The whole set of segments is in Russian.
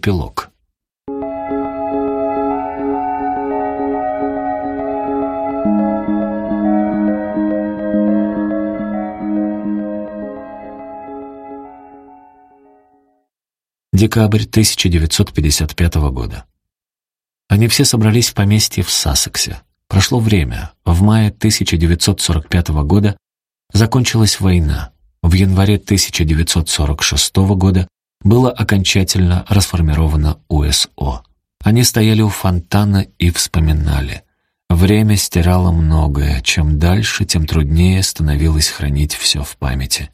Эпилог. Декабрь 1955 года. Они все собрались в поместье в Сассексе. Прошло время. В мае 1945 года закончилась война. В январе 1946 года было окончательно расформировано УСО. Они стояли у фонтана и вспоминали. Время стирало многое. Чем дальше, тем труднее становилось хранить все в памяти.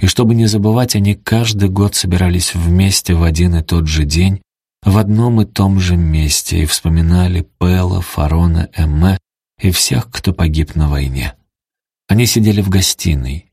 И чтобы не забывать, они каждый год собирались вместе в один и тот же день, в одном и том же месте, и вспоминали Пэла, Фарона, Эмме и всех, кто погиб на войне. Они сидели в гостиной,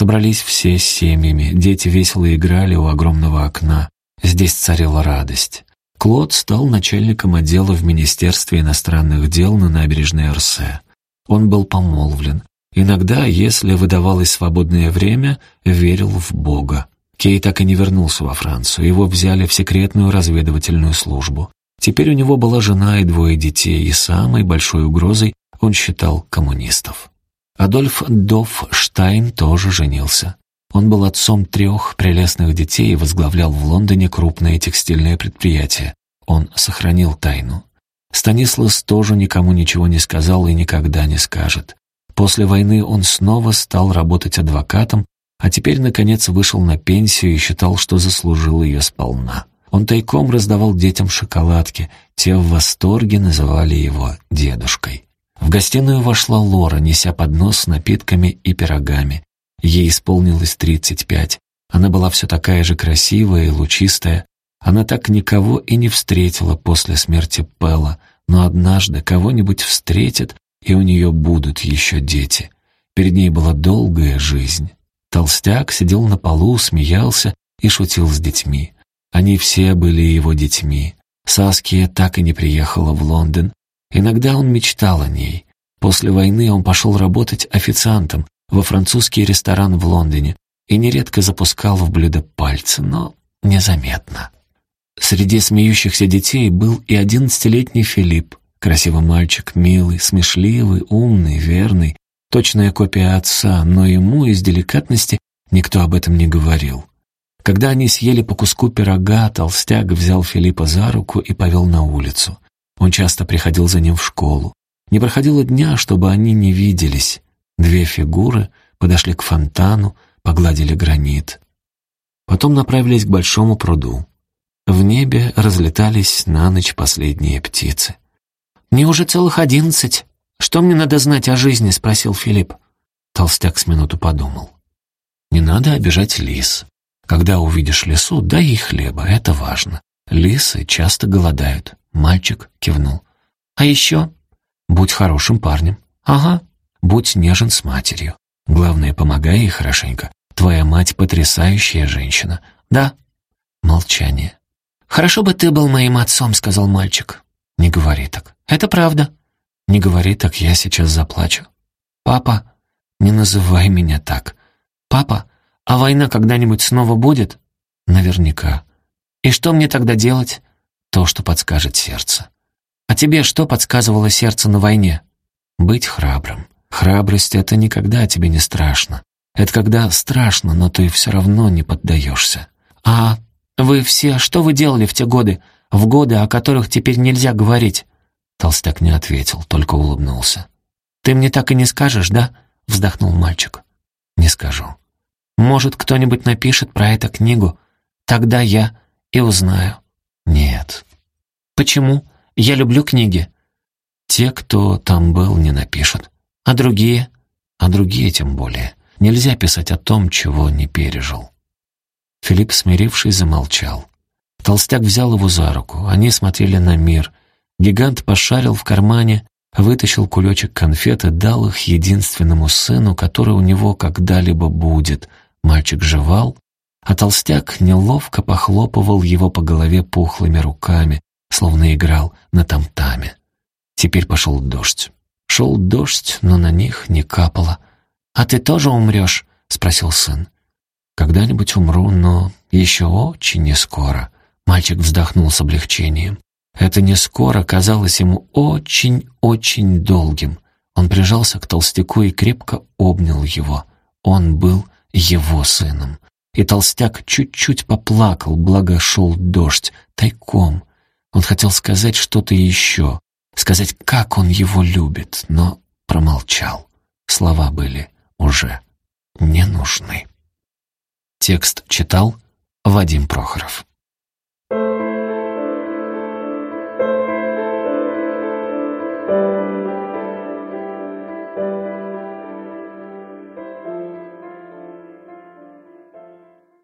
Собрались все с семьями, дети весело играли у огромного окна. Здесь царила радость. Клод стал начальником отдела в Министерстве иностранных дел на набережной Эрсе. Он был помолвлен. Иногда, если выдавалось свободное время, верил в Бога. Кей так и не вернулся во Францию, его взяли в секретную разведывательную службу. Теперь у него была жена и двое детей, и самой большой угрозой он считал коммунистов. Адольф Дофштайн тоже женился. Он был отцом трех прелестных детей и возглавлял в Лондоне крупное текстильное предприятие. Он сохранил тайну. Станислас тоже никому ничего не сказал и никогда не скажет. После войны он снова стал работать адвокатом, а теперь, наконец, вышел на пенсию и считал, что заслужил ее сполна. Он тайком раздавал детям шоколадки, те в восторге называли его «дедушкой». В гостиную вошла Лора, неся поднос с напитками и пирогами. Ей исполнилось тридцать пять. Она была все такая же красивая и лучистая. Она так никого и не встретила после смерти Пелла, но однажды кого-нибудь встретит, и у нее будут еще дети. Перед ней была долгая жизнь. Толстяк сидел на полу, смеялся и шутил с детьми. Они все были его детьми. Саския так и не приехала в Лондон, Иногда он мечтал о ней. После войны он пошел работать официантом во французский ресторан в Лондоне и нередко запускал в блюдо пальцы, но незаметно. Среди смеющихся детей был и одиннадцатилетний Филипп, красивый мальчик, милый, смешливый, умный, верный, точная копия отца, но ему из деликатности никто об этом не говорил. Когда они съели по куску пирога, толстяк взял Филиппа за руку и повел на улицу. Он часто приходил за ним в школу. Не проходило дня, чтобы они не виделись. Две фигуры подошли к фонтану, погладили гранит. Потом направились к большому пруду. В небе разлетались на ночь последние птицы. «Мне уже целых одиннадцать. Что мне надо знать о жизни?» — спросил Филипп. Толстяк с минуту подумал. «Не надо обижать лис. Когда увидишь лису, дай ей хлеба, это важно. Лисы часто голодают. Мальчик кивнул. «А еще? Будь хорошим парнем. Ага. Будь нежен с матерью. Главное, помогай ей хорошенько. Твоя мать потрясающая женщина. Да?» Молчание. «Хорошо бы ты был моим отцом», — сказал мальчик. «Не говори так. Это правда». «Не говори так, я сейчас заплачу». «Папа, не называй меня так. Папа, а война когда-нибудь снова будет?» «Наверняка». «И что мне тогда делать?» То, что подскажет сердце. А тебе что подсказывало сердце на войне? Быть храбрым. Храбрость — это никогда тебе не страшно. Это когда страшно, но ты все равно не поддаешься. А вы все, что вы делали в те годы? В годы, о которых теперь нельзя говорить? Толстяк не ответил, только улыбнулся. «Ты мне так и не скажешь, да?» — вздохнул мальчик. «Не скажу. Может, кто-нибудь напишет про эту книгу? Тогда я и узнаю». Нет. Почему? Я люблю книги. Те, кто там был, не напишут. А другие? А другие тем более. Нельзя писать о том, чего не пережил. Филипп, смирившись, замолчал. Толстяк взял его за руку. Они смотрели на мир. Гигант пошарил в кармане, вытащил кулечек конфет и дал их единственному сыну, который у него когда-либо будет. Мальчик жевал, а толстяк неловко похлопывал его по голове пухлыми руками, словно играл на тамтаме. Теперь пошел дождь. Шел дождь, но на них не капало. «А ты тоже умрешь?» — спросил сын. «Когда-нибудь умру, но еще очень не скоро». Мальчик вздохнул с облегчением. Это не скоро казалось ему очень-очень долгим. Он прижался к толстяку и крепко обнял его. Он был его сыном. И толстяк чуть-чуть поплакал, благо шел дождь, тайком. Он хотел сказать что-то еще, сказать, как он его любит, но промолчал. Слова были уже не нужны. Текст читал Вадим Прохоров.